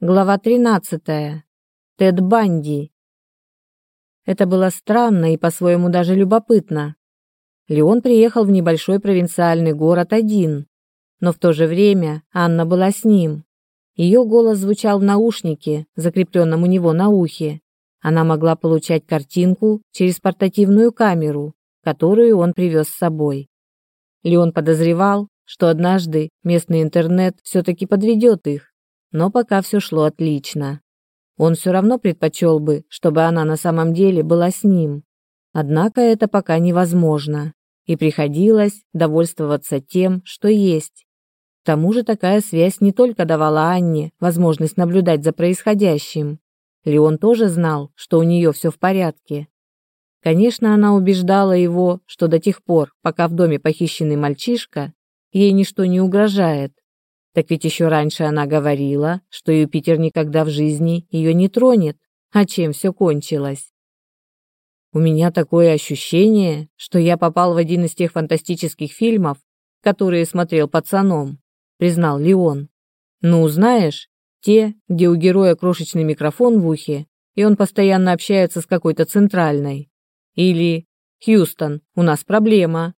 Глава 13. Тед Банди. Это было странно и по-своему даже любопытно. Леон приехал в небольшой провинциальный город один, но в то же время Анна была с ним. Ее голос звучал в наушнике, закрепленном у него на ухе. Она могла получать картинку через портативную камеру, которую он привез с собой. Леон подозревал, что однажды местный интернет все-таки подведет их, но пока все шло отлично. Он все равно предпочел бы, чтобы она на самом деле была с ним. Однако это пока невозможно, и приходилось довольствоваться тем, что есть. К тому же такая связь не только давала Анне возможность наблюдать за происходящим. Леон тоже знал, что у нее все в порядке. Конечно, она убеждала его, что до тех пор, пока в доме похищенный мальчишка, ей ничто не угрожает, так ведь еще раньше она говорила, что Юпитер никогда в жизни ее не тронет. А чем все кончилось? У меня такое ощущение, что я попал в один из тех фантастических фильмов, которые смотрел пацаном, признал Леон. Ну, знаешь, те, где у героя крошечный микрофон в ухе, и он постоянно общается с какой-то центральной. Или «Хьюстон, у нас проблема».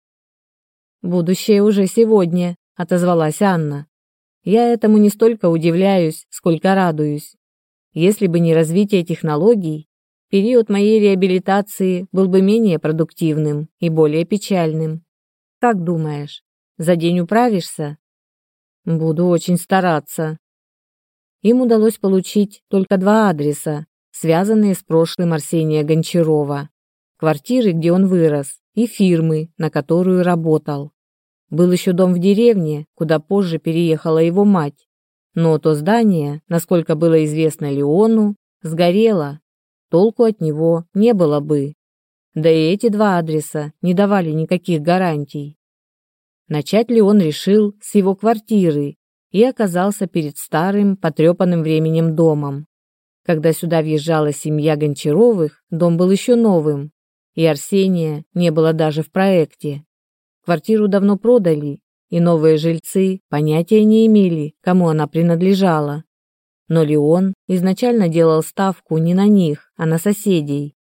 «Будущее уже сегодня», — отозвалась Анна. Я этому не столько удивляюсь, сколько радуюсь. Если бы не развитие технологий, период моей реабилитации был бы менее продуктивным и более печальным. Как думаешь, за день управишься? Буду очень стараться. Им удалось получить только два адреса, связанные с прошлым Арсения Гончарова. Квартиры, где он вырос, и фирмы, на которую работал. Был еще дом в деревне, куда позже переехала его мать. Но то здание, насколько было известно Леону, сгорело. Толку от него не было бы. Да и эти два адреса не давали никаких гарантий. Начать ли он решил с его квартиры и оказался перед старым, потрепанным временем домом. Когда сюда въезжала семья Гончаровых, дом был еще новым, и Арсения не было даже в проекте. Квартиру давно продали, и новые жильцы понятия не имели, кому она принадлежала. Но Леон изначально делал ставку не на них, а на соседей.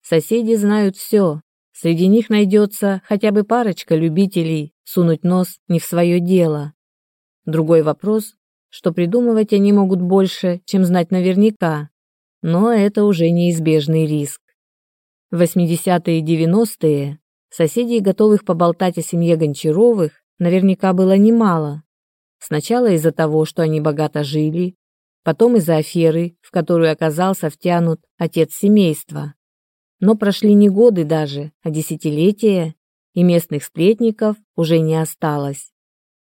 Соседи знают все. Среди них найдется хотя бы парочка любителей сунуть нос не в свое дело. Другой вопрос, что придумывать они могут больше, чем знать наверняка. Но это уже неизбежный риск. В 80-е и 90-е Соседей, готовых поболтать о семье Гончаровых, наверняка было немало. Сначала из-за того, что они богато жили, потом из-за аферы, в которую оказался втянут отец семейства. Но прошли не годы даже, а десятилетия, и местных сплетников уже не осталось.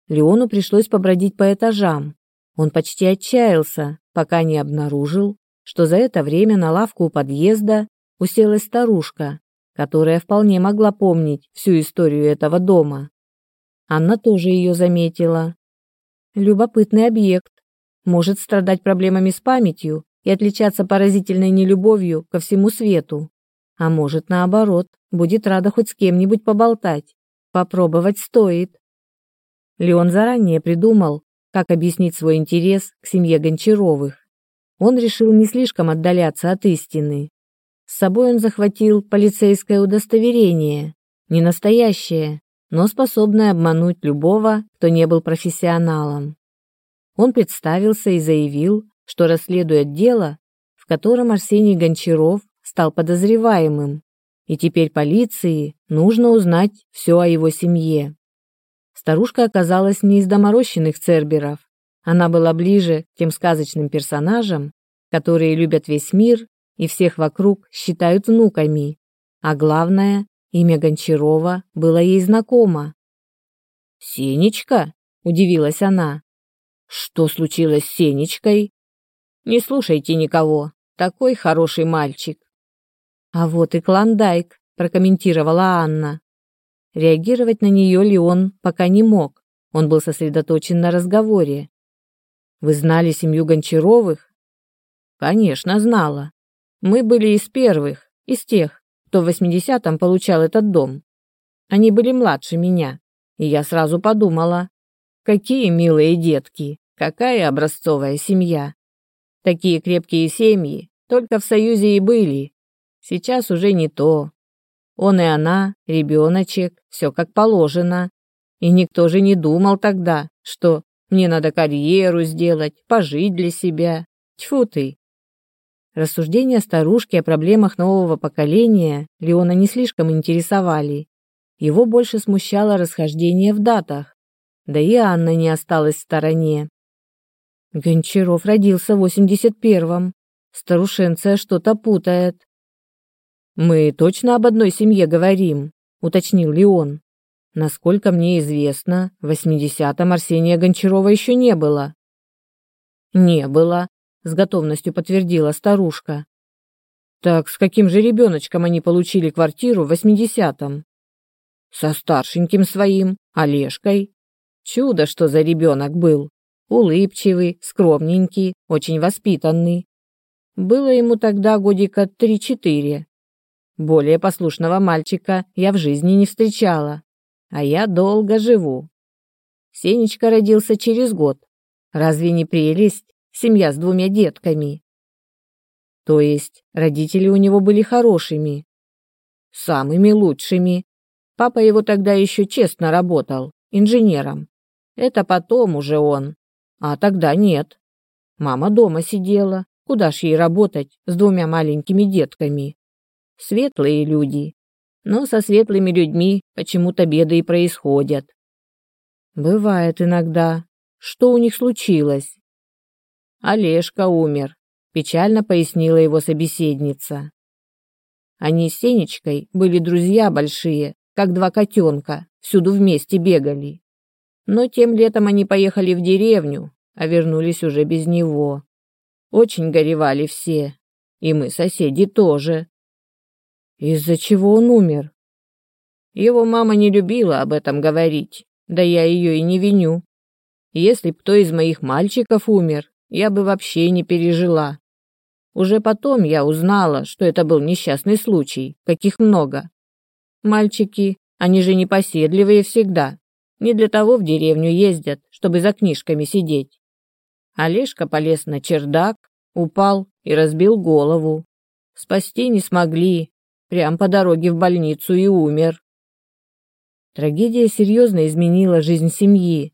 Леону пришлось побродить по этажам. Он почти отчаялся, пока не обнаружил, что за это время на лавку у подъезда уселась старушка которая вполне могла помнить всю историю этого дома. Анна тоже ее заметила. Любопытный объект. Может страдать проблемами с памятью и отличаться поразительной нелюбовью ко всему свету. А может, наоборот, будет рада хоть с кем-нибудь поболтать. Попробовать стоит. Леон заранее придумал, как объяснить свой интерес к семье Гончаровых. Он решил не слишком отдаляться от истины. С собой он захватил полицейское удостоверение, не настоящее, но способное обмануть любого, кто не был профессионалом. Он представился и заявил, что расследует дело, в котором Арсений Гончаров стал подозреваемым, и теперь полиции нужно узнать все о его семье. Старушка оказалась не из доморощенных церберов. Она была ближе к тем сказочным персонажам, которые любят весь мир и всех вокруг считают внуками. А главное, имя Гончарова было ей знакомо. «Сенечка?» – удивилась она. «Что случилось с Сенечкой?» «Не слушайте никого, такой хороший мальчик». «А вот и Клондайк», – прокомментировала Анна. Реагировать на нее Леон пока не мог, он был сосредоточен на разговоре. «Вы знали семью Гончаровых?» «Конечно, знала. Мы были из первых, из тех, кто в 80-м получал этот дом. Они были младше меня, и я сразу подумала, какие милые детки, какая образцовая семья. Такие крепкие семьи только в Союзе и были. Сейчас уже не то. Он и она, ребеночек, все как положено. И никто же не думал тогда, что мне надо карьеру сделать, пожить для себя. Тьфу ты, Рассуждения старушки о проблемах нового поколения Леона не слишком интересовали. Его больше смущало расхождение в датах. Да и Анна не осталась в стороне. Гончаров родился в 81-м. Старушенция что-то путает. «Мы точно об одной семье говорим», — уточнил Леон. «Насколько мне известно, в 80-м Арсения Гончарова еще не было». «Не было, с готовностью подтвердила старушка. Так с каким же ребеночком они получили квартиру в восьмидесятом? Со старшеньким своим, Олежкой. Чудо, что за ребенок был. Улыбчивый, скромненький, очень воспитанный. Было ему тогда годика три-четыре. Более послушного мальчика я в жизни не встречала. А я долго живу. Сенечка родился через год. Разве не прелесть? семья с двумя детками. То есть родители у него были хорошими. Самыми лучшими. Папа его тогда еще честно работал, инженером. Это потом уже он. А тогда нет. Мама дома сидела. Куда ж ей работать с двумя маленькими детками? Светлые люди. Но со светлыми людьми почему-то беды и происходят. Бывает иногда. Что у них случилось? Олежка умер», — печально пояснила его собеседница. Они с Сенечкой были друзья большие, как два котенка, всюду вместе бегали. Но тем летом они поехали в деревню, а вернулись уже без него. Очень горевали все, и мы соседи тоже. Из-за чего он умер? Его мама не любила об этом говорить, да я ее и не виню. Если б кто из моих мальчиков умер, я бы вообще не пережила. Уже потом я узнала, что это был несчастный случай, каких много. Мальчики, они же непоседливые всегда. Не для того в деревню ездят, чтобы за книжками сидеть. Олежка полез на чердак, упал и разбил голову. Спасти не смогли, прям по дороге в больницу и умер. Трагедия серьезно изменила жизнь семьи,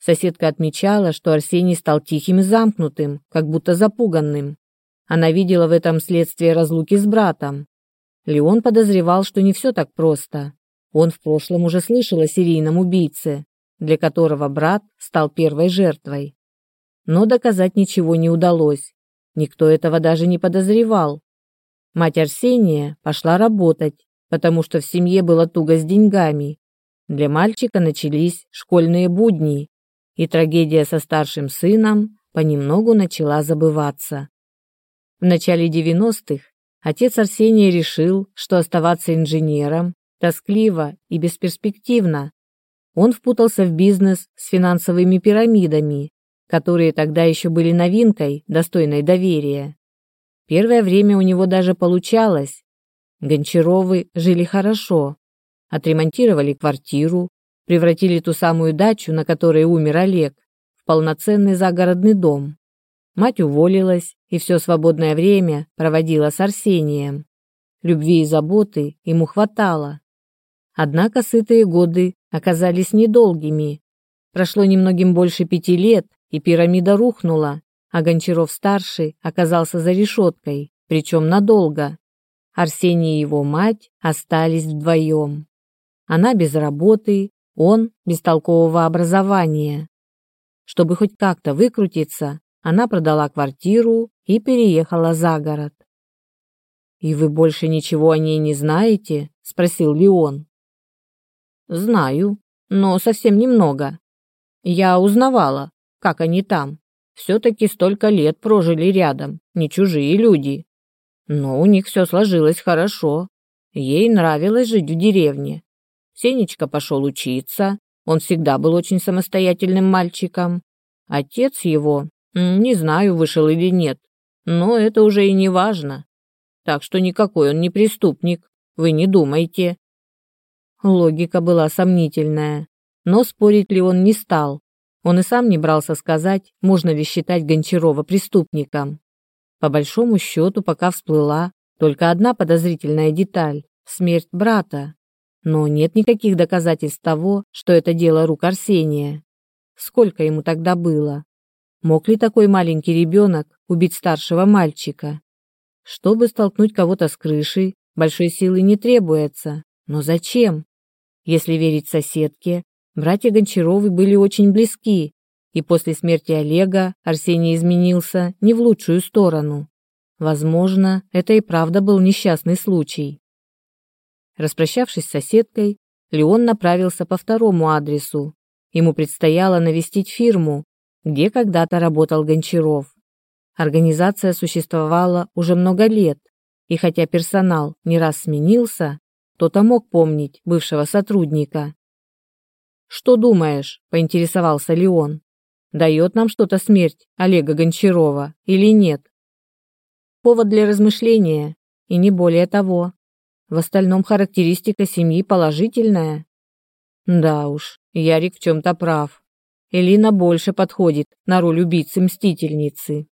Соседка отмечала, что Арсений стал тихим и замкнутым, как будто запуганным. Она видела в этом следствие разлуки с братом. Леон подозревал, что не все так просто. Он в прошлом уже слышал о серийном убийце, для которого брат стал первой жертвой. Но доказать ничего не удалось. Никто этого даже не подозревал. Мать Арсения пошла работать, потому что в семье было туго с деньгами. Для мальчика начались школьные будни, и трагедия со старшим сыном понемногу начала забываться. В начале 90-х отец Арсений решил, что оставаться инженером тоскливо и бесперспективно. Он впутался в бизнес с финансовыми пирамидами, которые тогда еще были новинкой, достойной доверия. Первое время у него даже получалось. Гончаровы жили хорошо, отремонтировали квартиру, превратили ту самую дачу, на которой умер Олег, в полноценный загородный дом. Мать уволилась и все свободное время проводила с Арсением. Любви и заботы ему хватало. Однако сытые годы оказались недолгими. Прошло немногим больше пяти лет, и пирамида рухнула, а Гончаров-старший оказался за решеткой, причем надолго. Арсений и его мать остались вдвоем. Она без работы, он бестолкового образования. Чтобы хоть как-то выкрутиться, она продала квартиру и переехала за город. «И вы больше ничего о ней не знаете?» – спросил Леон. «Знаю, но совсем немного. Я узнавала, как они там. Все-таки столько лет прожили рядом, не чужие люди. Но у них все сложилось хорошо. Ей нравилось жить в деревне, Сенечка пошел учиться, он всегда был очень самостоятельным мальчиком. Отец его, не знаю, вышел или нет, но это уже и не важно. Так что никакой он не преступник, вы не думайте». Логика была сомнительная, но спорить ли он не стал. Он и сам не брался сказать, можно ли считать Гончарова преступником. По большому счету, пока всплыла только одна подозрительная деталь – смерть брата. Но нет никаких доказательств того, что это дело рук Арсения. Сколько ему тогда было? Мог ли такой маленький ребенок убить старшего мальчика? Чтобы столкнуть кого-то с крыши, большой силы не требуется. Но зачем? Если верить соседке, братья Гончаровы были очень близки, и после смерти Олега Арсений изменился не в лучшую сторону. Возможно, это и правда был несчастный случай. Распрощавшись с соседкой, Леон направился по второму адресу. Ему предстояло навестить фирму, где когда-то работал Гончаров. Организация существовала уже много лет, и хотя персонал не раз сменился, кто-то мог помнить бывшего сотрудника. «Что думаешь?» – поинтересовался Леон. «Дает нам что-то смерть Олега Гончарова или нет?» Повод для размышления, и не более того. В остальном характеристика семьи положительная. Да уж, Ярик в чем-то прав. Элина больше подходит на роль убийцы-мстительницы.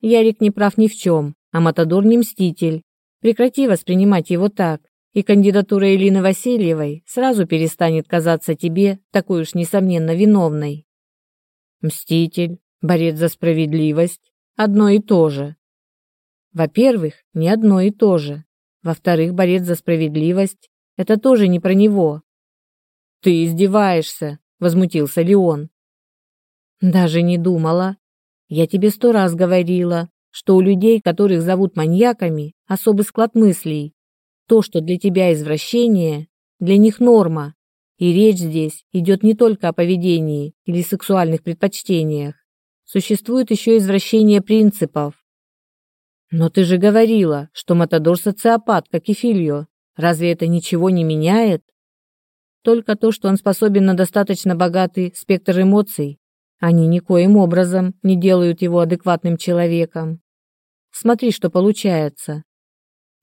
Ярик не прав ни в чем, а Матадор не мститель. Прекрати воспринимать его так, и кандидатура Элины Васильевой сразу перестанет казаться тебе такой уж несомненно виновной. Мститель, борец за справедливость – одно и то же. Во-первых, не одно и то же. Во-вторых, борец за справедливость – это тоже не про него. «Ты издеваешься», – возмутился Леон. «Даже не думала. Я тебе сто раз говорила, что у людей, которых зовут маньяками, особый склад мыслей. То, что для тебя извращение, для них норма. И речь здесь идет не только о поведении или сексуальных предпочтениях. Существует еще извращение принципов. «Но ты же говорила, что Матадор социопат, как и Фильо. Разве это ничего не меняет?» «Только то, что он способен на достаточно богатый спектр эмоций. Они никоим образом не делают его адекватным человеком. Смотри, что получается.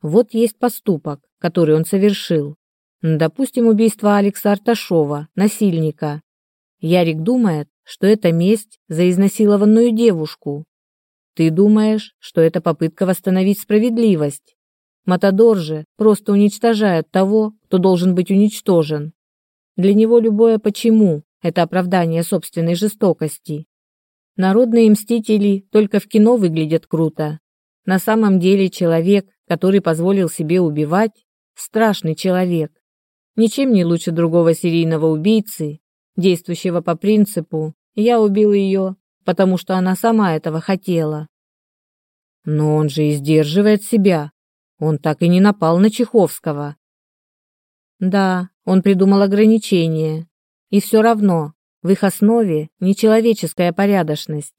Вот есть поступок, который он совершил. Допустим, убийство Алекса Арташова, насильника. Ярик думает, что это месть за изнасилованную девушку, ты думаешь, что это попытка восстановить справедливость? Матадор же просто уничтожает того, кто должен быть уничтожен. Для него любое «почему» – это оправдание собственной жестокости. Народные мстители только в кино выглядят круто. На самом деле человек, который позволил себе убивать, страшный человек. Ничем не лучше другого серийного убийцы, действующего по принципу «я убил ее, потому что она сама этого хотела. Но он же и сдерживает себя. Он так и не напал на Чеховского. Да, он придумал ограничения. И все равно в их основе нечеловеческая порядочность.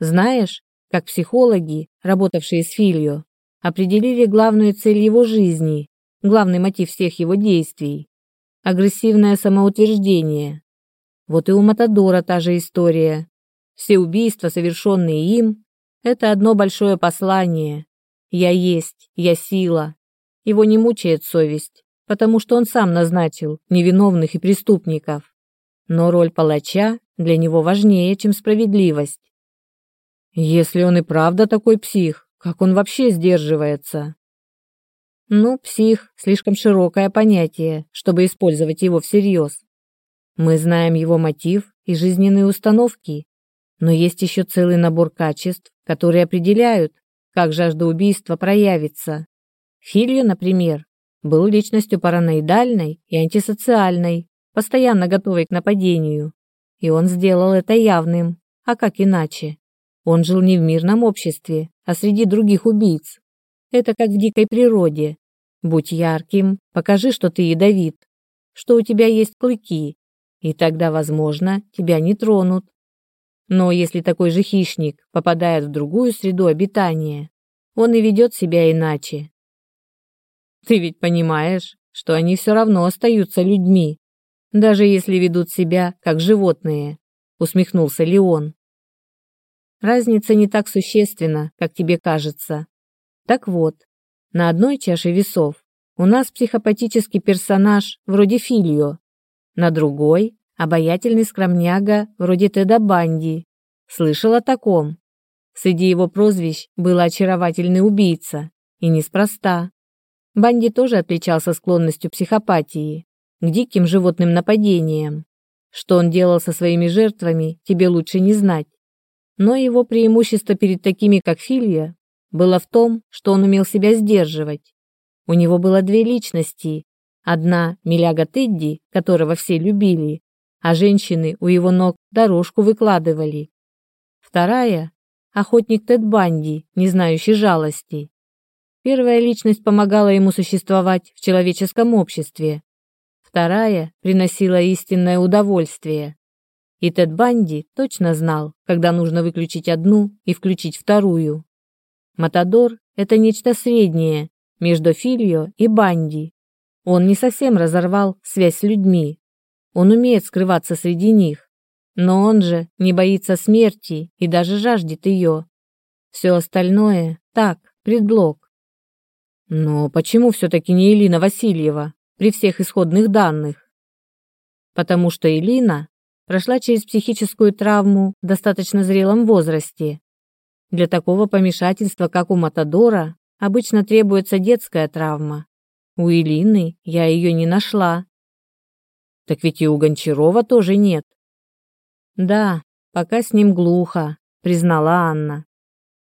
Знаешь, как психологи, работавшие с Фильо, определили главную цель его жизни, главный мотив всех его действий – агрессивное самоутверждение. Вот и у Матадора та же история. Все убийства, совершенные им, это одно большое послание. Я есть, я сила. Его не мучает совесть, потому что он сам назначил невиновных и преступников. Но роль палача для него важнее, чем справедливость. Если он и правда такой псих, как он вообще сдерживается? Ну, псих – слишком широкое понятие, чтобы использовать его всерьез. Мы знаем его мотив и жизненные установки, но есть еще целый набор качеств, которые определяют, как жажда убийства проявится. Хилью, например, был личностью параноидальной и антисоциальной, постоянно готовой к нападению. И он сделал это явным, а как иначе? Он жил не в мирном обществе, а среди других убийц. Это как в дикой природе. Будь ярким, покажи, что ты ядовит, что у тебя есть клыки, и тогда, возможно, тебя не тронут. Но если такой же хищник попадает в другую среду обитания, он и ведет себя иначе. Ты ведь понимаешь, что они все равно остаются людьми, даже если ведут себя как животные, усмехнулся Леон. Разница не так существенна, как тебе кажется. Так вот, на одной чаше весов у нас психопатический персонаж вроде Фильо, на другой а Обаятельный скромняга, вроде Теда Банди. Слышал о таком. Среди его прозвищ был очаровательный убийца. И неспроста. Банди тоже отличался склонностью психопатии, к диким животным нападениям. Что он делал со своими жертвами, тебе лучше не знать. Но его преимущество перед такими, как Филья, было в том, что он умел себя сдерживать. У него было две личности. Одна – Миляга Тедди, которого все любили, а женщины у его ног дорожку выкладывали. Вторая – охотник Тед Банди, не знающий жалости. Первая личность помогала ему существовать в человеческом обществе. Вторая приносила истинное удовольствие. И Тед Банди точно знал, когда нужно выключить одну и включить вторую. Матадор – это нечто среднее между Фильо и Банди. Он не совсем разорвал связь с людьми, он умеет скрываться среди них. Но он же не боится смерти и даже жаждет ее. Все остальное – так, предлог. Но почему все-таки не Элина Васильева при всех исходных данных? Потому что Элина прошла через психическую травму в достаточно зрелом возрасте. Для такого помешательства, как у Матадора, обычно требуется детская травма. У Элины я ее не нашла, так ведь и у Гончарова тоже нет. Да, пока с ним глухо, признала Анна.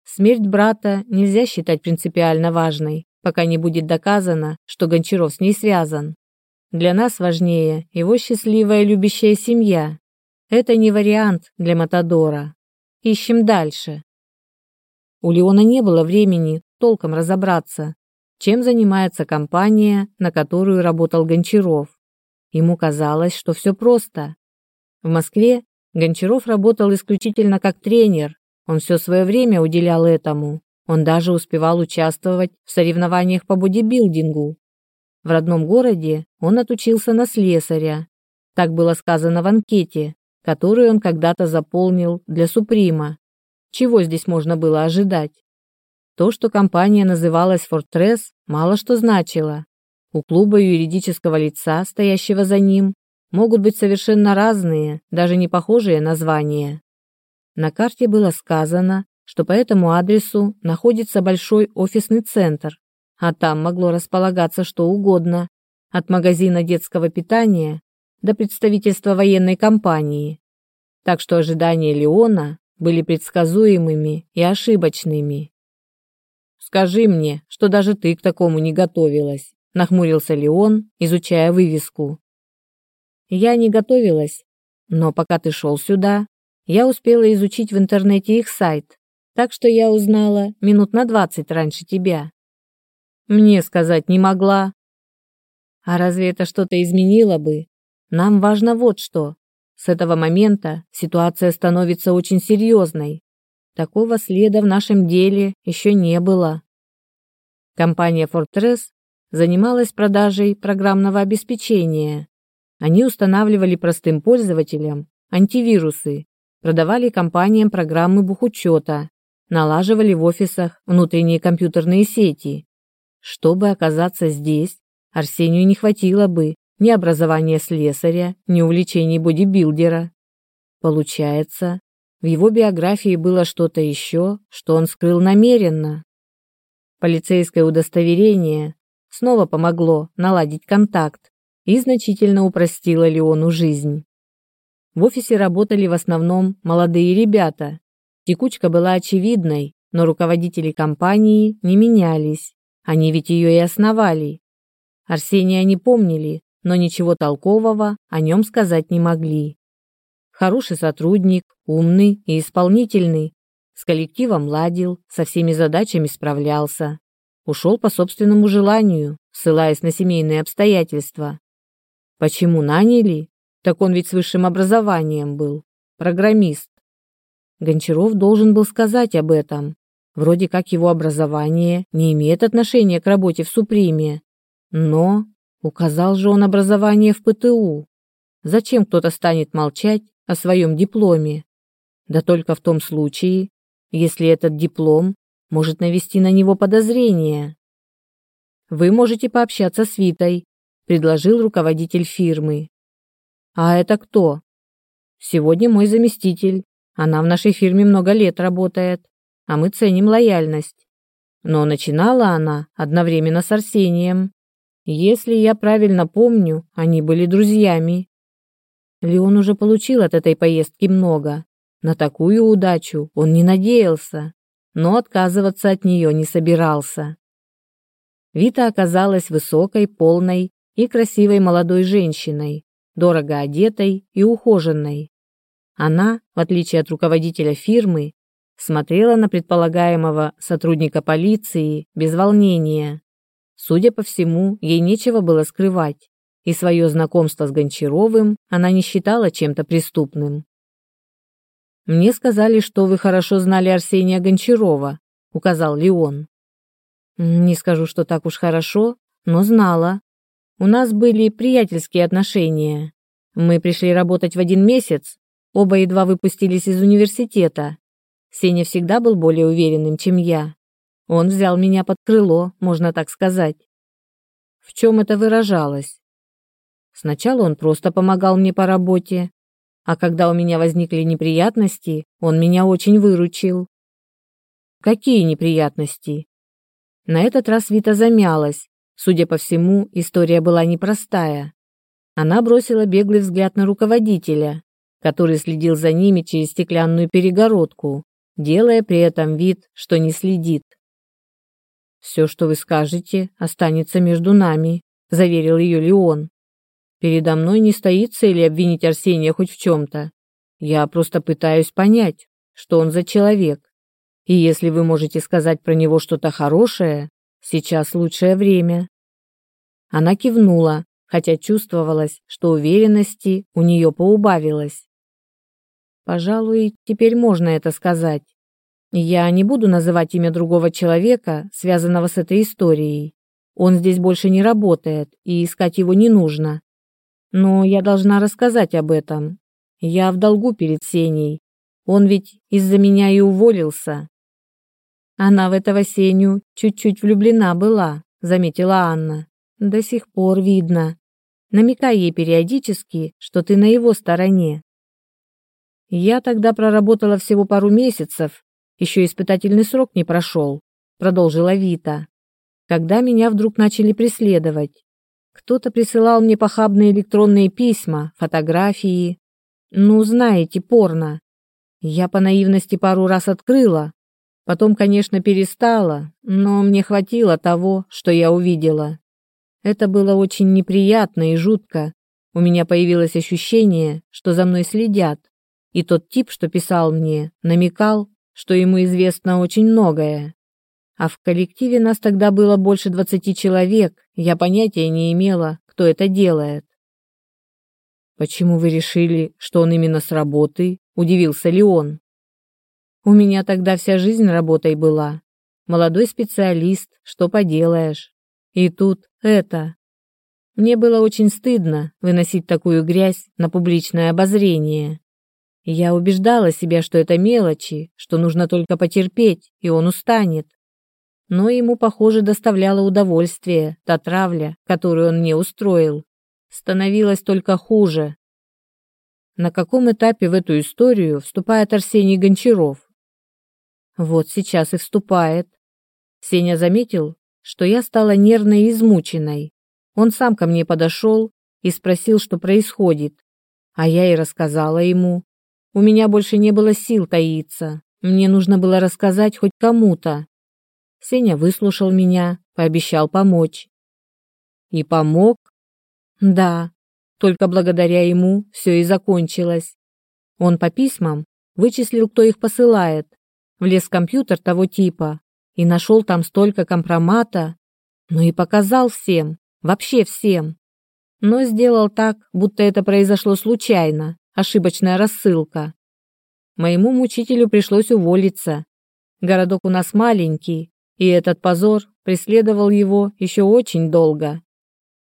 Смерть брата нельзя считать принципиально важной, пока не будет доказано, что Гончаров с ней связан. Для нас важнее его счастливая любящая семья. Это не вариант для Матадора. Ищем дальше. У Леона не было времени толком разобраться, чем занимается компания, на которую работал Гончаров. Ему казалось, что все просто. В Москве Гончаров работал исключительно как тренер, он все свое время уделял этому. Он даже успевал участвовать в соревнованиях по бодибилдингу. В родном городе он отучился на слесаря. Так было сказано в анкете, которую он когда-то заполнил для Суприма. Чего здесь можно было ожидать? То, что компания называлась «Фортрес», мало что значило. У клуба юридического лица, стоящего за ним, могут быть совершенно разные, даже не похожие названия. На карте было сказано, что по этому адресу находится большой офисный центр, а там могло располагаться что угодно, от магазина детского питания до представительства военной компании. Так что ожидания Леона были предсказуемыми и ошибочными. «Скажи мне, что даже ты к такому не готовилась», — нахмурился Леон, изучая вывеску. «Я не готовилась, но пока ты шел сюда, я успела изучить в интернете их сайт, так что я узнала минут на двадцать раньше тебя. Мне сказать не могла. А разве это что-то изменило бы? Нам важно вот что. С этого момента ситуация становится очень серьезной. Такого следа в нашем деле еще не было. Компания Fortress занималась продажей программного обеспечения. Они устанавливали простым пользователям антивирусы, продавали компаниям программы бухучета, налаживали в офисах внутренние компьютерные сети. Чтобы оказаться здесь, Арсению не хватило бы ни образования слесаря, ни увлечений бодибилдера. Получается, в его биографии было что-то еще, что он скрыл намеренно. Полицейское удостоверение снова помогло наладить контакт и значительно упростило Леону жизнь. В офисе работали в основном молодые ребята. Текучка была очевидной, но руководители компании не менялись. Они ведь ее и основали. Арсения не помнили, но ничего толкового о нем сказать не могли. Хороший сотрудник, умный и исполнительный. С коллективом ладил, со всеми задачами справлялся ушел по собственному желанию, ссылаясь на семейные обстоятельства. Почему наняли? Так он ведь с высшим образованием был, программист. Гончаров должен был сказать об этом. Вроде как его образование не имеет отношения к работе в Суприме. Но указал же он образование в ПТУ. Зачем кто-то станет молчать о своем дипломе? Да только в том случае, если этот диплом может навести на него подозрения. Вы можете пообщаться с Витой, предложил руководитель фирмы. А это кто? Сегодня мой заместитель. Она в нашей фирме много лет работает, а мы ценим лояльность. Но начинала она одновременно с Арсением. Если я правильно помню, они были друзьями. Леон уже получил от этой поездки много. На такую удачу он не надеялся но отказываться от нее не собирался. Вита оказалась высокой, полной и красивой молодой женщиной, дорого одетой и ухоженной. Она, в отличие от руководителя фирмы, смотрела на предполагаемого сотрудника полиции без волнения. Судя по всему, ей нечего было скрывать, и свое знакомство с Гончаровым она не считала чем-то преступным. «Мне сказали, что вы хорошо знали Арсения Гончарова», — указал Леон. «Не скажу, что так уж хорошо, но знала. У нас были приятельские отношения. Мы пришли работать в один месяц, оба едва выпустились из университета. Сеня всегда был более уверенным, чем я. Он взял меня под крыло, можно так сказать. В чем это выражалось? Сначала он просто помогал мне по работе, а когда у меня возникли неприятности, он меня очень выручил. Какие неприятности? На этот раз Вита замялась. Судя по всему, история была непростая. Она бросила беглый взгляд на руководителя, который следил за ними через стеклянную перегородку, делая при этом вид, что не следит. «Все, что вы скажете, останется между нами», — заверил ее Леон. Передо мной не стоит цели обвинить Арсения хоть в чем-то. Я просто пытаюсь понять, что он за человек. И если вы можете сказать про него что-то хорошее, сейчас лучшее время». Она кивнула, хотя чувствовалось, что уверенности у нее поубавилось. Пожалуй, теперь можно это сказать. Я не буду называть имя другого человека, связанного с этой историей. Он здесь больше не работает, и искать его не нужно. Но я должна рассказать об этом. Я в долгу перед Сеней. Он ведь из-за меня и уволился. Она в этого Сеню чуть-чуть влюблена была, заметила Анна. До сих пор видно. Намекай ей периодически, что ты на его стороне. Я тогда проработала всего пару месяцев, еще испытательный срок не прошел, продолжила Вита, когда меня вдруг начали преследовать. Кто-то присылал мне похабные электронные письма, фотографии. Ну, знаете, порно. Я по наивности пару раз открыла. Потом, конечно, перестала, но мне хватило того, что я увидела. Это было очень неприятно и жутко. У меня появилось ощущение, что за мной следят. И тот тип, что писал мне, намекал, что ему известно очень многое. А в коллективе нас тогда было больше двадцати человек. Я понятия не имела, кто это делает. «Почему вы решили, что он именно с работы?» – удивился ли он? «У меня тогда вся жизнь работой была. Молодой специалист, что поделаешь. И тут это. Мне было очень стыдно выносить такую грязь на публичное обозрение. Я убеждала себя, что это мелочи, что нужно только потерпеть, и он устанет но ему, похоже, доставляло удовольствие та травля, которую он мне устроил. Становилось только хуже. На каком этапе в эту историю вступает Арсений Гончаров? Вот сейчас и вступает. Сеня заметил, что я стала нервной и измученной. Он сам ко мне подошел и спросил, что происходит. А я и рассказала ему. У меня больше не было сил таиться. Мне нужно было рассказать хоть кому-то, Сеня выслушал меня, пообещал помочь. И помог? Да, только благодаря ему все и закончилось. Он по письмам вычислил, кто их посылает, влез в компьютер того типа и нашел там столько компромата, ну и показал всем, вообще всем. Но сделал так, будто это произошло случайно, ошибочная рассылка. Моему мучителю пришлось уволиться. Городок у нас маленький, и этот позор преследовал его еще очень долго.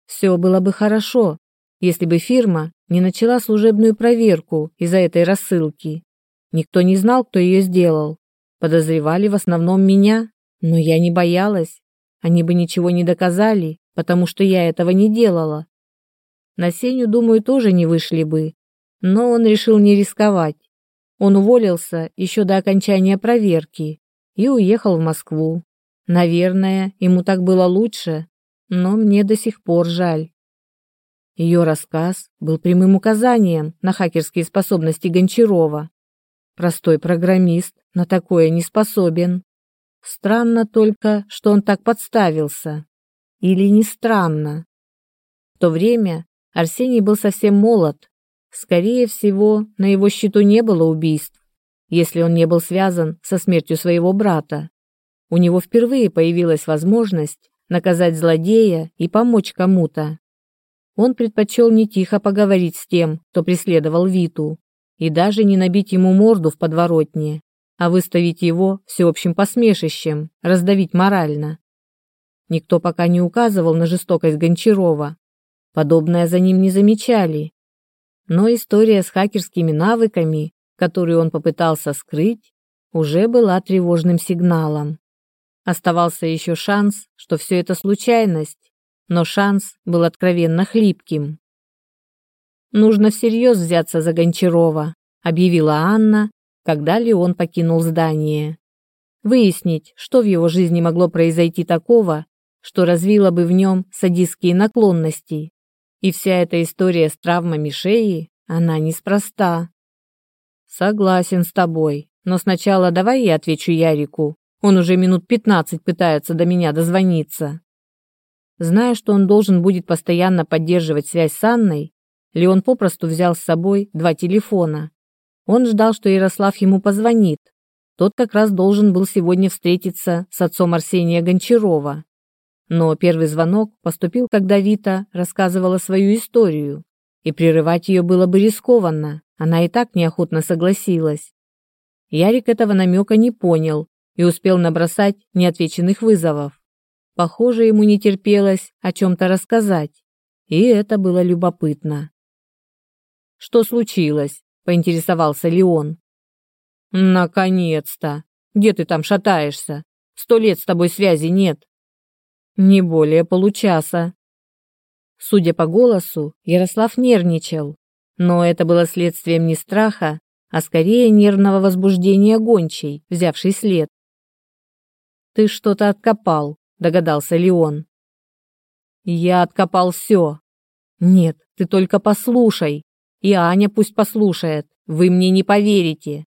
Все было бы хорошо, если бы фирма не начала служебную проверку из-за этой рассылки. Никто не знал, кто ее сделал. Подозревали в основном меня, но я не боялась. Они бы ничего не доказали, потому что я этого не делала. На Сеню, думаю, тоже не вышли бы, но он решил не рисковать. Он уволился еще до окончания проверки и уехал в Москву. Наверное, ему так было лучше, но мне до сих пор жаль. Ее рассказ был прямым указанием на хакерские способности Гончарова. Простой программист на такое не способен. Странно только, что он так подставился. Или не странно. В то время Арсений был совсем молод. Скорее всего, на его счету не было убийств, если он не был связан со смертью своего брата. У него впервые появилась возможность наказать злодея и помочь кому-то. Он предпочел не тихо поговорить с тем, кто преследовал Виту, и даже не набить ему морду в подворотне, а выставить его всеобщим посмешищем, раздавить морально. Никто пока не указывал на жестокость Гончарова. Подобное за ним не замечали. Но история с хакерскими навыками, которую он попытался скрыть, уже была тревожным сигналом. Оставался еще шанс, что все это случайность, но шанс был откровенно хлипким. «Нужно всерьез взяться за Гончарова», — объявила Анна, когда Леон покинул здание. «Выяснить, что в его жизни могло произойти такого, что развило бы в нем садистские наклонности. И вся эта история с травмами шеи, она неспроста». «Согласен с тобой, но сначала давай я отвечу Ярику», он уже минут пятнадцать пытается до меня дозвониться. Зная, что он должен будет постоянно поддерживать связь с Анной, Леон попросту взял с собой два телефона. Он ждал, что Ярослав ему позвонит. Тот как раз должен был сегодня встретиться с отцом Арсения Гончарова. Но первый звонок поступил, когда Вита рассказывала свою историю, и прерывать ее было бы рискованно, она и так неохотно согласилась. Ярик этого намека не понял и успел набросать неотвеченных вызовов. Похоже, ему не терпелось о чем-то рассказать, и это было любопытно. «Что случилось?» – поинтересовался Леон. «Наконец-то! Где ты там шатаешься? Сто лет с тобой связи нет!» «Не более получаса!» Судя по голосу, Ярослав нервничал, но это было следствием не страха, а скорее нервного возбуждения гончей, взявшей след ты что-то откопал», — догадался Леон. «Я откопал все». «Нет, ты только послушай. И Аня пусть послушает. Вы мне не поверите».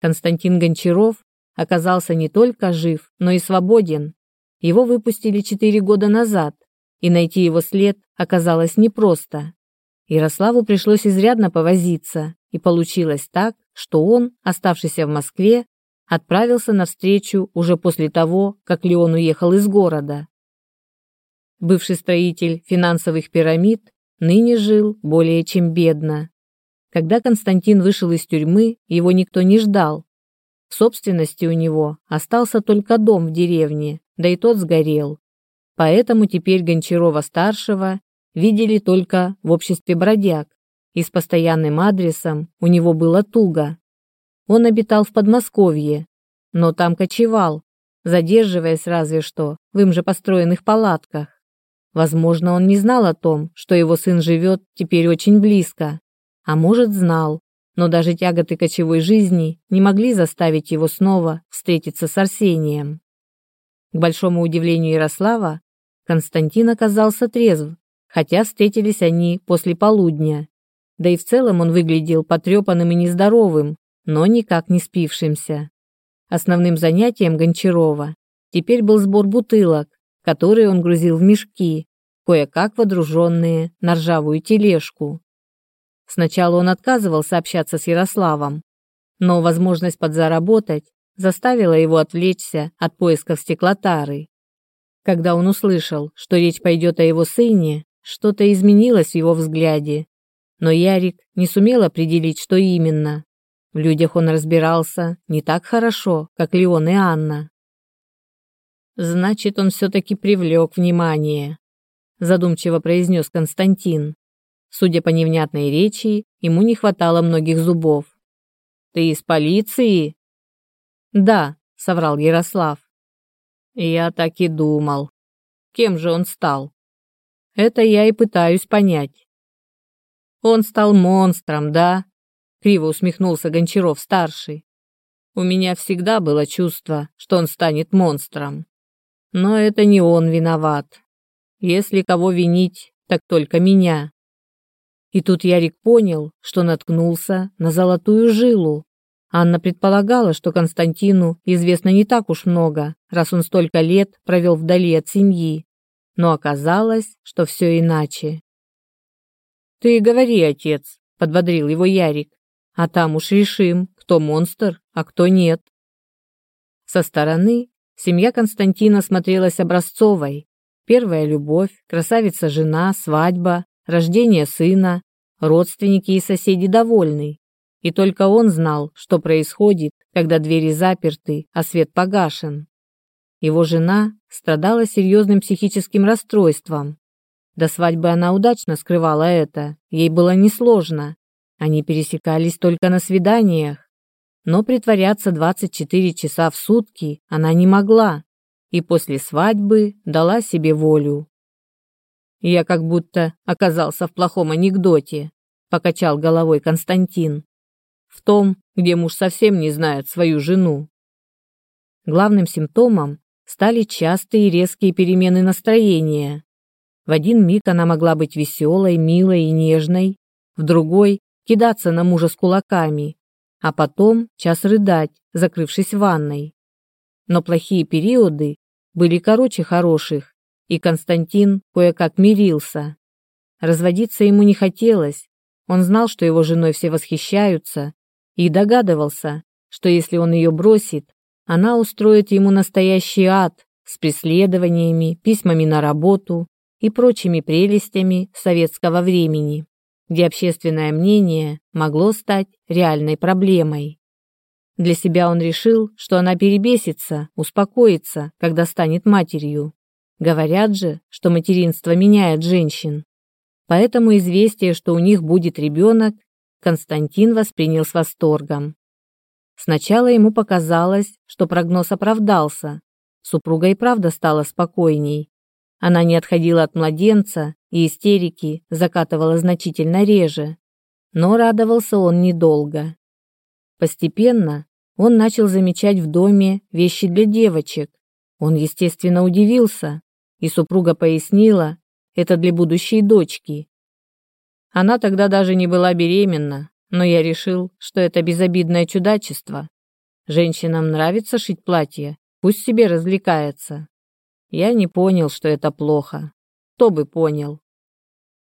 Константин Гончаров оказался не только жив, но и свободен. Его выпустили четыре года назад, и найти его след оказалось непросто. Ярославу пришлось изрядно повозиться, и получилось так, что он, оставшийся в Москве, отправился навстречу уже после того, как Леон уехал из города. Бывший строитель финансовых пирамид ныне жил более чем бедно. Когда Константин вышел из тюрьмы, его никто не ждал. В собственности у него остался только дом в деревне, да и тот сгорел. Поэтому теперь Гончарова-старшего видели только в обществе бродяг, и с постоянным адресом у него было туго. Он обитал в Подмосковье, но там кочевал, задерживаясь разве что в им же построенных палатках. Возможно, он не знал о том, что его сын живет теперь очень близко. А может, знал, но даже тяготы кочевой жизни не могли заставить его снова встретиться с Арсением. К большому удивлению Ярослава, Константин оказался трезв, хотя встретились они после полудня. Да и в целом он выглядел потрепанным и нездоровым, но никак не спившимся. Основным занятием Гончарова теперь был сбор бутылок, которые он грузил в мешки, кое-как водруженные на ржавую тележку. Сначала он отказывался общаться с Ярославом, но возможность подзаработать заставила его отвлечься от поисков стеклотары. Когда он услышал, что речь пойдет о его сыне, что-то изменилось в его взгляде, но Ярик не сумел определить, что именно. В людях он разбирался не так хорошо, как Леон и Анна. «Значит, он все-таки привлек внимание», – задумчиво произнес Константин. Судя по невнятной речи, ему не хватало многих зубов. «Ты из полиции?» «Да», – соврал Ярослав. «Я так и думал. Кем же он стал?» «Это я и пытаюсь понять». «Он стал монстром, да?» Криво усмехнулся Гончаров-старший. У меня всегда было чувство, что он станет монстром. Но это не он виноват. Если кого винить, так только меня. И тут Ярик понял, что наткнулся на золотую жилу. Анна предполагала, что Константину известно не так уж много, раз он столько лет провел вдали от семьи. Но оказалось, что все иначе. «Ты говори, отец», — подбодрил его Ярик а там уж решим, кто монстр, а кто нет. Со стороны семья Константина смотрелась образцовой. Первая любовь, красавица-жена, свадьба, рождение сына, родственники и соседи довольны. И только он знал, что происходит, когда двери заперты, а свет погашен. Его жена страдала серьезным психическим расстройством. До свадьбы она удачно скрывала это, ей было несложно, они пересекались только на свиданиях. Но притворяться 24 часа в сутки она не могла и после свадьбы дала себе волю. «Я как будто оказался в плохом анекдоте», – покачал головой Константин. «В том, где муж совсем не знает свою жену». Главным симптомом стали частые и резкие перемены настроения. В один миг она могла быть веселой, милой и нежной, в другой кидаться на мужа с кулаками, а потом час рыдать, закрывшись ванной. Но плохие периоды были короче хороших, и Константин кое-как мирился. Разводиться ему не хотелось, он знал, что его женой все восхищаются, и догадывался, что если он ее бросит, она устроит ему настоящий ад с преследованиями, письмами на работу и прочими прелестями советского времени где общественное мнение могло стать реальной проблемой. Для себя он решил, что она перебесится, успокоится, когда станет матерью. Говорят же, что материнство меняет женщин. Поэтому известие, что у них будет ребенок, Константин воспринял с восторгом. Сначала ему показалось, что прогноз оправдался. Супруга и правда стала спокойней, она не отходила от младенца и истерики закатывала значительно реже. Но радовался он недолго. Постепенно он начал замечать в доме вещи для девочек. Он, естественно, удивился, и супруга пояснила, это для будущей дочки. Она тогда даже не была беременна, но я решил, что это безобидное чудачество. Женщинам нравится шить платье, пусть себе развлекается. Я не понял, что это плохо. Кто бы понял?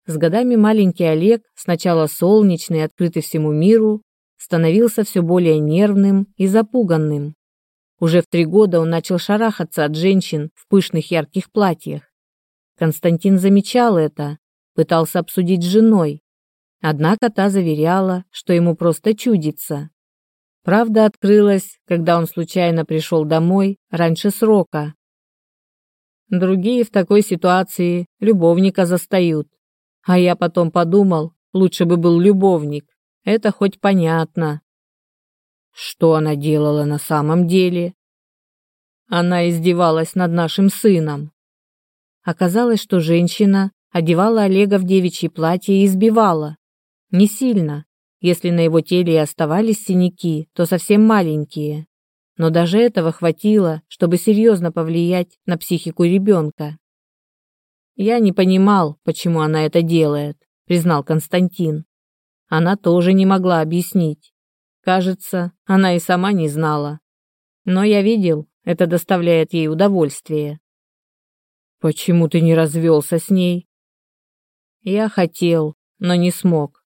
С годами маленький Олег, сначала солнечный, открытый всему миру, становился все более нервным и запуганным. Уже в три года он начал шарахаться от женщин в пышных ярких платьях. Константин замечал это, пытался обсудить с женой. Однако та заверяла, что ему просто чудится. Правда открылась, когда он случайно пришел домой раньше срока Другие в такой ситуации любовника застают. А я потом подумал, лучше бы был любовник. Это хоть понятно. Что она делала на самом деле? Она издевалась над нашим сыном. Оказалось, что женщина одевала Олега в девичье платье и избивала. Не сильно. Если на его теле и оставались синяки, то совсем маленькие но даже этого хватило, чтобы серьезно повлиять на психику ребенка. «Я не понимал, почему она это делает», — признал Константин. Она тоже не могла объяснить. Кажется, она и сама не знала. Но я видел, это доставляет ей удовольствие. «Почему ты не развелся с ней?» «Я хотел, но не смог».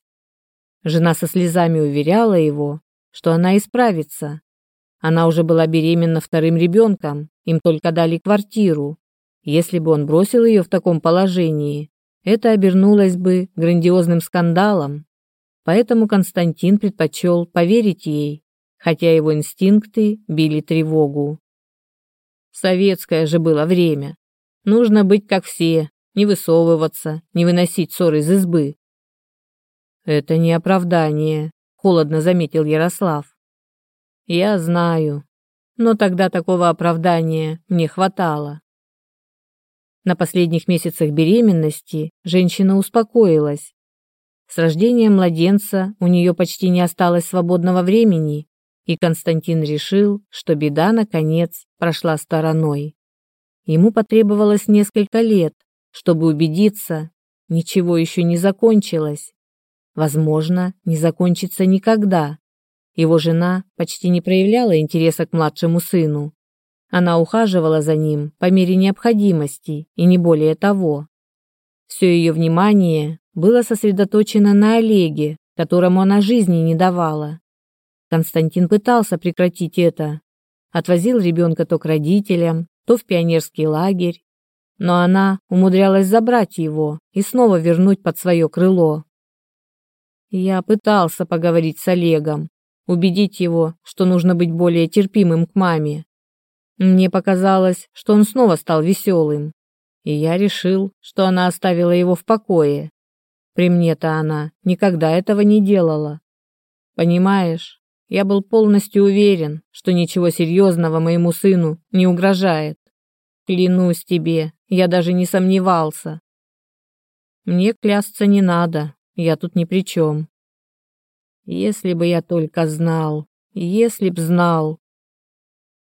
Жена со слезами уверяла его, что она исправится, она уже была беременна вторым ребенком, им только дали квартиру. Если бы он бросил ее в таком положении, это обернулось бы грандиозным скандалом. Поэтому Константин предпочел поверить ей, хотя его инстинкты били тревогу. Советское же было время. Нужно быть как все, не высовываться, не выносить ссор из избы. Это не оправдание, холодно заметил Ярослав. Я знаю. Но тогда такого оправдания мне хватало. На последних месяцах беременности женщина успокоилась. С рождения младенца у нее почти не осталось свободного времени, и Константин решил, что беда, наконец, прошла стороной. Ему потребовалось несколько лет, чтобы убедиться, ничего еще не закончилось. Возможно, не закончится никогда. Его жена почти не проявляла интереса к младшему сыну. Она ухаживала за ним по мере необходимости и не более того. Все ее внимание было сосредоточено на Олеге, которому она жизни не давала. Константин пытался прекратить это. Отвозил ребенка то к родителям, то в пионерский лагерь. Но она умудрялась забрать его и снова вернуть под свое крыло. Я пытался поговорить с Олегом, убедить его, что нужно быть более терпимым к маме. Мне показалось, что он снова стал веселым, и я решил, что она оставила его в покое. При мне-то она никогда этого не делала. Понимаешь, я был полностью уверен, что ничего серьезного моему сыну не угрожает. Клянусь тебе, я даже не сомневался. Мне клясться не надо, я тут ни при чем. Если бы я только знал, если б знал.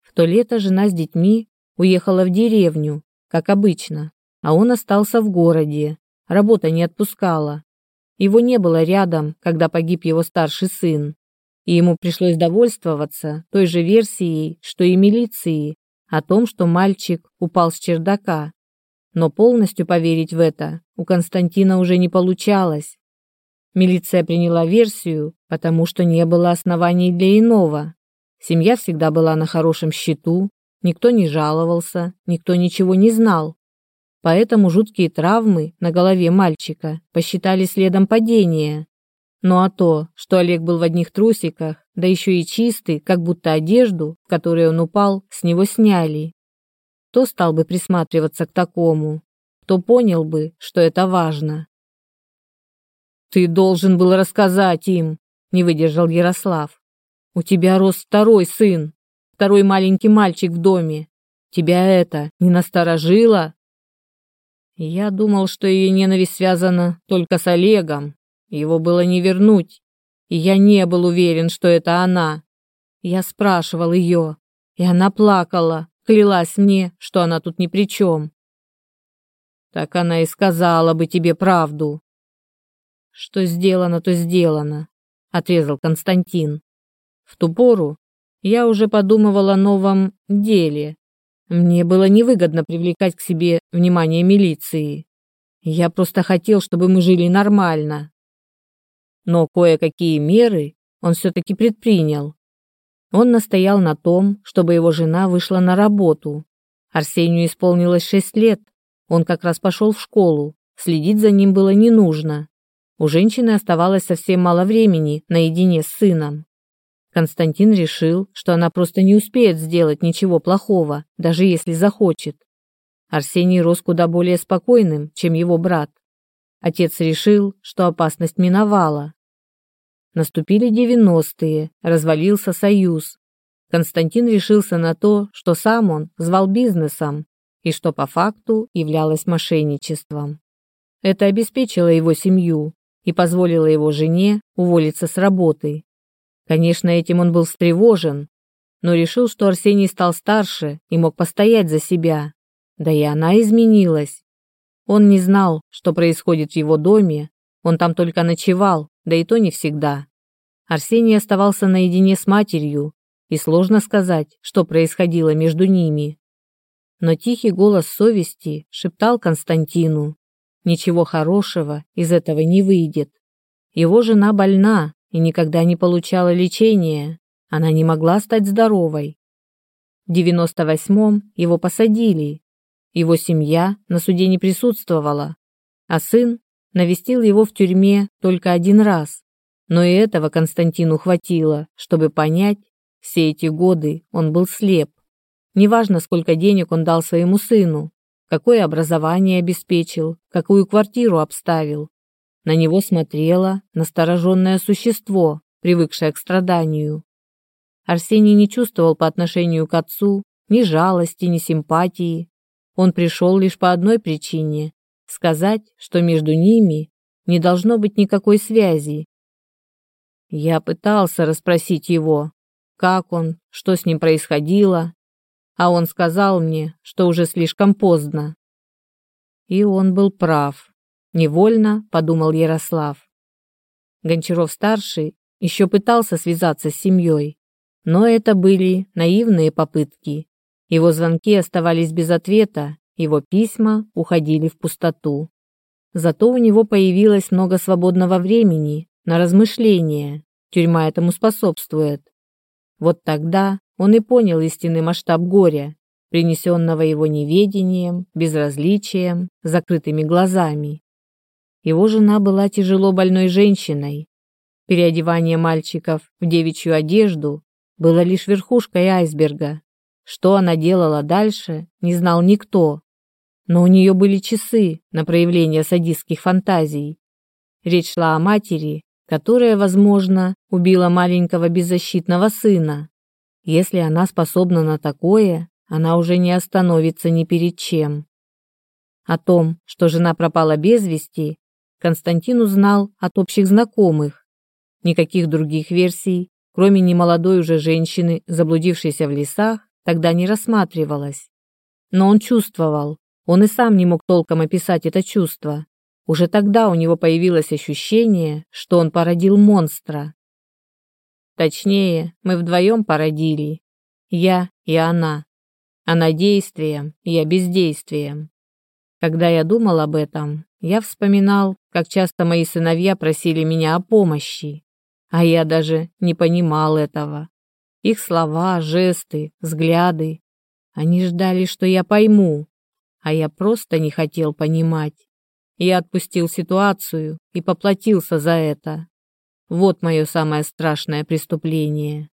В то лето жена с детьми уехала в деревню, как обычно, а он остался в городе. Работа не отпускала. Его не было рядом, когда погиб его старший сын. И ему пришлось довольствоваться той же версией, что и милиции, о том, что мальчик упал с чердака. Но полностью поверить в это у Константина уже не получалось. Милиция приняла версию, потому что не было оснований для иного. Семья всегда была на хорошем счету, никто не жаловался, никто ничего не знал. Поэтому жуткие травмы на голове мальчика посчитали следом падения. Ну а то, что Олег был в одних трусиках, да еще и чистый, как будто одежду, в которой он упал, с него сняли. Кто стал бы присматриваться к такому? Кто понял бы, что это важно? Ты должен был рассказать им, не выдержал Ярослав. У тебя рос второй сын, второй маленький мальчик в доме. Тебя это не насторожило? Я думал, что ее ненависть связана только с Олегом. Его было не вернуть. И я не был уверен, что это она. Я спрашивал ее, и она плакала, клялась мне, что она тут ни при чем. Так она и сказала бы тебе правду, что сделано, то сделано, отрезал Константин. В ту пору я уже подумывал о новом деле. Мне было невыгодно привлекать к себе внимание милиции. Я просто хотел, чтобы мы жили нормально. Но кое-какие меры он все-таки предпринял. Он настоял на том, чтобы его жена вышла на работу. Арсению исполнилось шесть лет. Он как раз пошел в школу. Следить за ним было не нужно. У женщины оставалось совсем мало времени наедине с сыном. Константин решил, что она просто не успеет сделать ничего плохого, даже если захочет. Арсений рос куда более спокойным, чем его брат. Отец решил, что опасность миновала. Наступили девяностые, развалился союз. Константин решился на то, что сам он звал бизнесом и что по факту являлось мошенничеством. Это обеспечило его семью, и позволила его жене уволиться с работы. Конечно, этим он был встревожен, но решил, что Арсений стал старше и мог постоять за себя. Да и она изменилась. Он не знал, что происходит в его доме, он там только ночевал, да и то не всегда. Арсений оставался наедине с матерью, и сложно сказать, что происходило между ними. Но тихий голос совести шептал Константину, Ничего хорошего из этого не выйдет. Его жена больна и никогда не получала лечения. Она не могла стать здоровой. В 98-м его посадили. Его семья на суде не присутствовала, а сын навестил его в тюрьме только один раз. Но и этого Константину хватило, чтобы понять, все эти годы он был слеп. Неважно, сколько денег он дал своему сыну, какое образование обеспечил, какую квартиру обставил. На него смотрело настороженное существо, привыкшее к страданию. Арсений не чувствовал по отношению к отцу ни жалости, ни симпатии. Он пришел лишь по одной причине – сказать, что между ними не должно быть никакой связи. Я пытался расспросить его, как он, что с ним происходило, а он сказал мне, что уже слишком поздно. И он был прав. Невольно, подумал Ярослав. Гончаров-старший еще пытался связаться с семьей, но это были наивные попытки. Его звонки оставались без ответа, его письма уходили в пустоту. Зато у него появилось много свободного времени на размышления. Тюрьма этому способствует. Вот тогда он и понял истинный масштаб горя, принесенного его неведением, безразличием, закрытыми глазами. Его жена была тяжело больной женщиной. Переодевание мальчиков в девичью одежду было лишь верхушкой айсберга. Что она делала дальше, не знал никто. Но у нее были часы на проявление садистских фантазий. Речь шла о матери, которая, возможно, убила маленького беззащитного сына. Если она способна на такое, она уже не остановится ни перед чем. О том, что жена пропала без вести, Константин узнал от общих знакомых. Никаких других версий, кроме немолодой уже женщины, заблудившейся в лесах, тогда не рассматривалось. Но он чувствовал, он и сам не мог толком описать это чувство. Уже тогда у него появилось ощущение, что он породил монстра. Точнее, мы вдвоем породили. Я и она. Она действием, я бездействием. Когда я думал об этом, я вспоминал, как часто мои сыновья просили меня о помощи. А я даже не понимал этого. Их слова, жесты, взгляды. Они ждали, что я пойму. А я просто не хотел понимать. Я отпустил ситуацию и поплатился за это. Вот мое самое страшное преступление.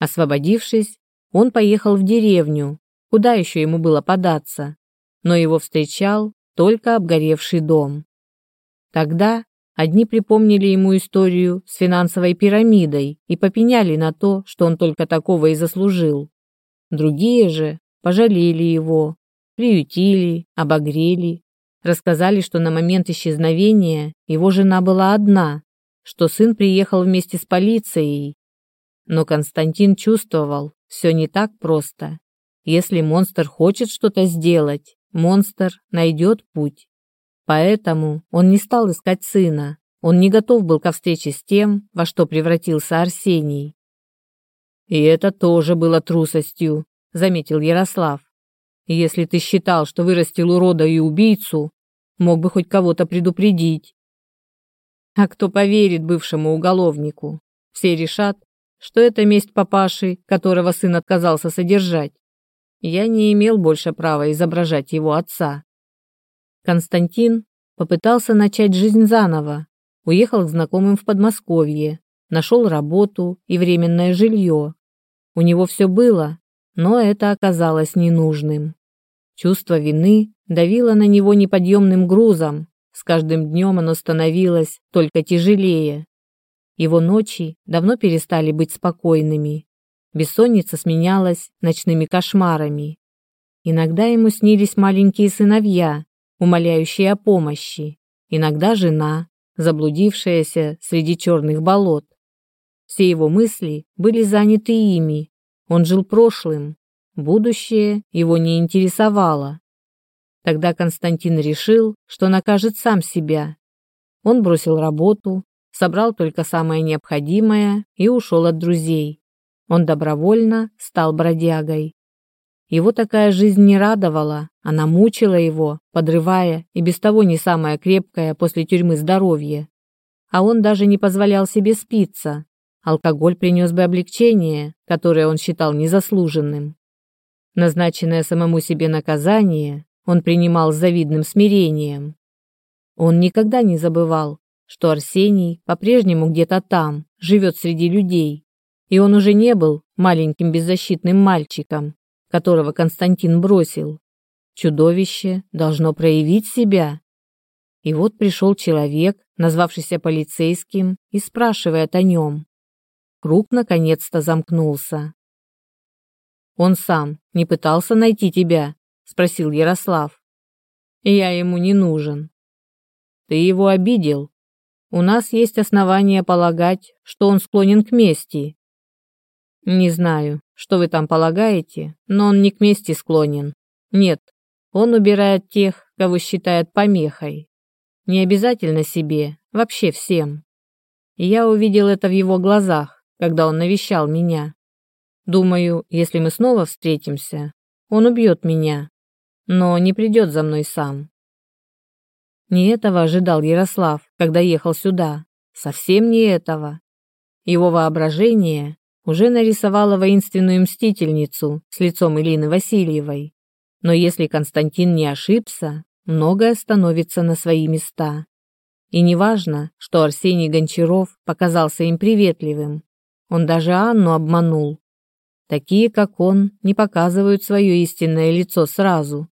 Освободившись, он поехал в деревню, куда еще ему было податься, но его встречал только обгоревший дом. Тогда одни припомнили ему историю с финансовой пирамидой и попеняли на то, что он только такого и заслужил. Другие же пожалели его, приютили, обогрели, рассказали, что на момент исчезновения его жена была одна, что сын приехал вместе с полицией. Но Константин чувствовал, все не так просто. Если монстр хочет что-то сделать, монстр найдет путь. Поэтому он не стал искать сына. Он не готов был ко встрече с тем, во что превратился Арсений. «И это тоже было трусостью», — заметил Ярослав. «Если ты считал, что вырастил урода и убийцу, мог бы хоть кого-то предупредить. А кто поверит бывшему уголовнику? Все решат, что это месть папаши, которого сын отказался содержать. Я не имел больше права изображать его отца. Константин попытался начать жизнь заново, уехал к знакомым в Подмосковье, нашел работу и временное жилье. У него все было, но это оказалось ненужным. Чувство вины давило на него неподъемным грузом, с каждым днем оно становилось только тяжелее. Его ночи давно перестали быть спокойными. Бессонница сменялась ночными кошмарами. Иногда ему снились маленькие сыновья, умоляющие о помощи. Иногда жена, заблудившаяся среди черных болот. Все его мысли были заняты ими. Он жил прошлым. Будущее его не интересовало. Тогда Константин решил, что накажет сам себя. Он бросил работу, собрал только самое необходимое и ушел от друзей. Он добровольно стал бродягой. Его такая жизнь не радовала, она мучила его, подрывая и без того не самое крепкое после тюрьмы здоровье. А он даже не позволял себе спиться. Алкоголь принес бы облегчение, которое он считал незаслуженным. Назначенное самому себе наказание он принимал с завидным смирением. Он никогда не забывал, что Арсений по-прежнему где-то там, живет среди людей, и он уже не был маленьким беззащитным мальчиком, которого Константин бросил. Чудовище должно проявить себя. И вот пришел человек, назвавшийся полицейским, и спрашивает о нем. Круг наконец-то замкнулся. Он сам не пытался найти тебя, спросил Ярослав. Я ему не нужен. Ты его обидел. У нас есть основания полагать, что он склонен к мести. Не знаю, что вы там полагаете, но он не к мести склонен. Нет, он убирает тех, кого считает помехой. Не обязательно себе, вообще всем. Я увидел это в его глазах, когда он навещал меня. Думаю, если мы снова встретимся, он убьет меня, но не придет за мной сам. Не этого ожидал Ярослав, когда ехал сюда. Совсем не этого. Его воображение уже нарисовало воинственную мстительницу с лицом Илины Васильевой. Но если Константин не ошибся, многое становится на свои места. И неважно, что Арсений Гончаров показался им приветливым. Он даже Анну обманул. Такие, как он, не показывают свое истинное лицо сразу,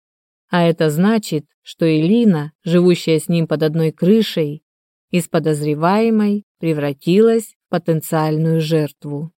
а это значит, что Элина, живущая с ним под одной крышей, из подозреваемой превратилась в потенциальную жертву.